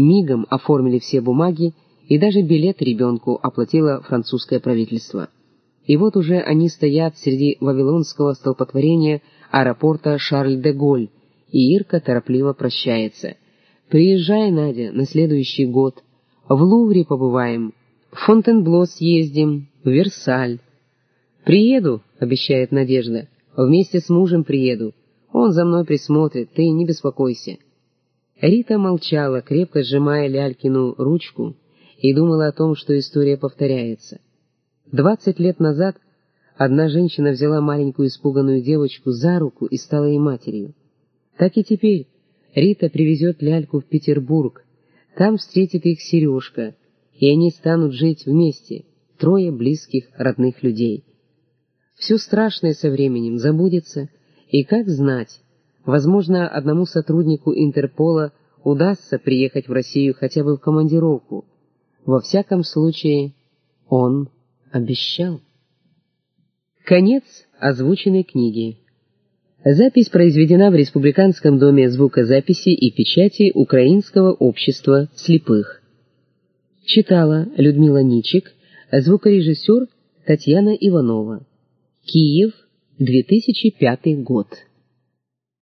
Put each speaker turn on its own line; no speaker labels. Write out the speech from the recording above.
мигом оформили все бумаги, и даже билет ребенку оплатило французское правительство. И вот уже они стоят среди вавилонского столпотворения аэропорта Шарль-де-Голь, и Ирка торопливо прощается. «Приезжай, Надя, на следующий год. В Лувре побываем, в Фонтенбло съездим, в Версаль». «Приеду», — обещает Надежда, — «вместе с мужем приеду. Он за мной присмотрит, ты не беспокойся». Рита молчала, крепко сжимая Лялькину ручку, и думала о том, что история повторяется. Двадцать лет назад одна женщина взяла маленькую испуганную девочку за руку и стала ей матерью. Так и теперь Рита привезет Ляльку в Петербург, там встретит их Сережка, и они станут жить вместе, трое близких родных людей. Все страшное со временем забудется, и как знать, возможно, одному сотруднику Интерпола удастся приехать в Россию хотя бы в командировку, во всяком случае, он обещал. Конец озвученной книги. Запись произведена в Республиканском доме звукозаписи и печати Украинского общества слепых. Читала Людмила Ничик, звукорежиссер Татьяна Иванова. Киев, 2005 год.